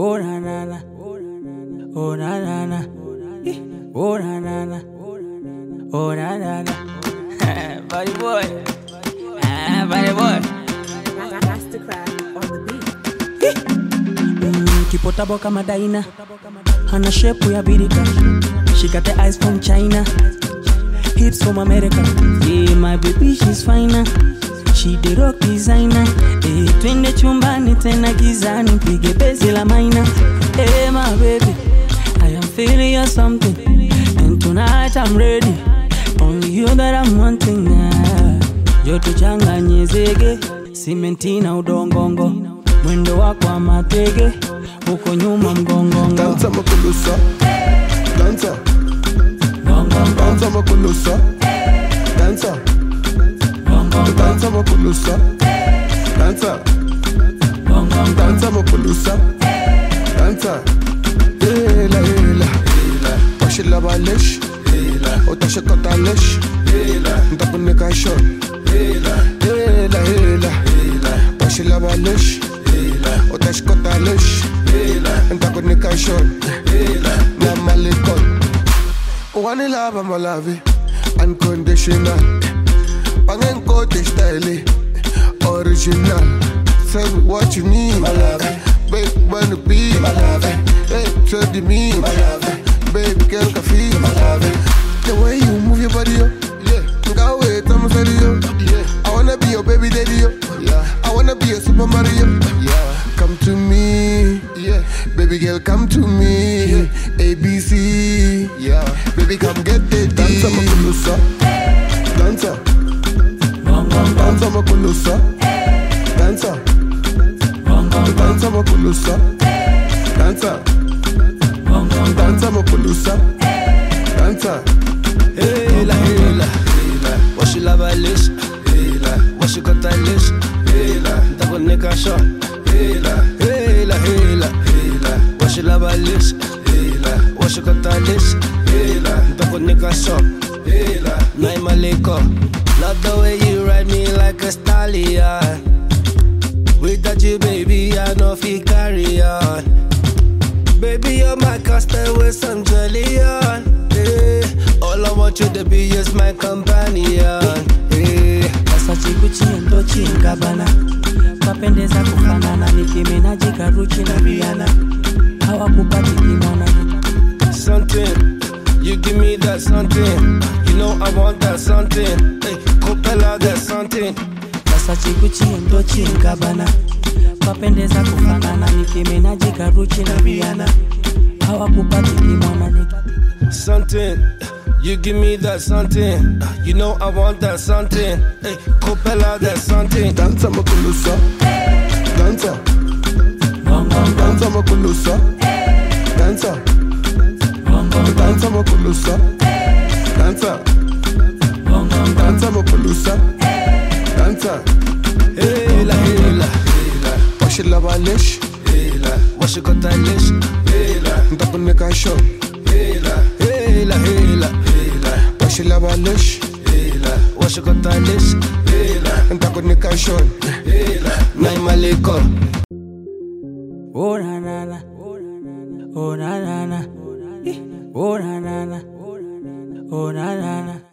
Oh na na na. Oh na na na. Oh na na na. Oh na na na. Body boy. Ah, body boy. Mastercraft on the beat. Mm, kipotabo kama daina hana shepu ya birika she got the eyes from china hips from america yeah, my baby she's finer she the rock designer eh, twende chumbani tena gizani pige bezi la maina. Hey my baby i am feeling you something. And tonight i'm ready. Only you that i'm wanting now. Joto changanye zege simenti na udongongo. Mwendo wako wa matege uko nyuma mgongongo. Danza makulusa. Danza dansa, Danza makulusa. Danza dansa. Danza makulusa. Danza gongongo. Danza makulusa Danza Hela hela Washila balish Utashikota lish Ntakunika shot Hela hela Washila balish Utashikota lish Ntakunika shot Namalikon Wani lava malavi? Unconditional. Pangenkoti style. Original Say what you need Big money be my Hey, so the me Baby girl can feel my love. The way you move your body yo Danza makulusa Danza Danza makulusa Danza Hela hela Washilaba lish Washikota lish Ntakunika shot Hela hela Washilaba lish Washikota lish Ntakunika shot Naimaliko Love the way you ride me like a stallion Without you baby I know fi carry on Baby, you're my castaway, some jelly on. Eh, all I want you to be is my companion. Eh, sasa chikuchi ndochi ngabana twapendeza kufanana nikimenaji karuchi na riana hawakupati kimona something, you give me that something. You know I want that something. Hey, Copella, that something. sasa chikuchi ndochi ngabana twapendeza kufanana nikimenaji karuchi na riana hawakupati kimona Something, you give me that something. You know I want that something. Hey, Copella, that something. Danza makulusa Danza gongongo Danza makulusa Danza gongongo Danza makulusa Danza Washila balish Washikota lish. Ntakunika shot Hela, hela, Washila balish Washikota lish. Ntakunika shot Naimaliko. Oh na na na. Oh na na na. Eh. Oh na na na. Oh na na na.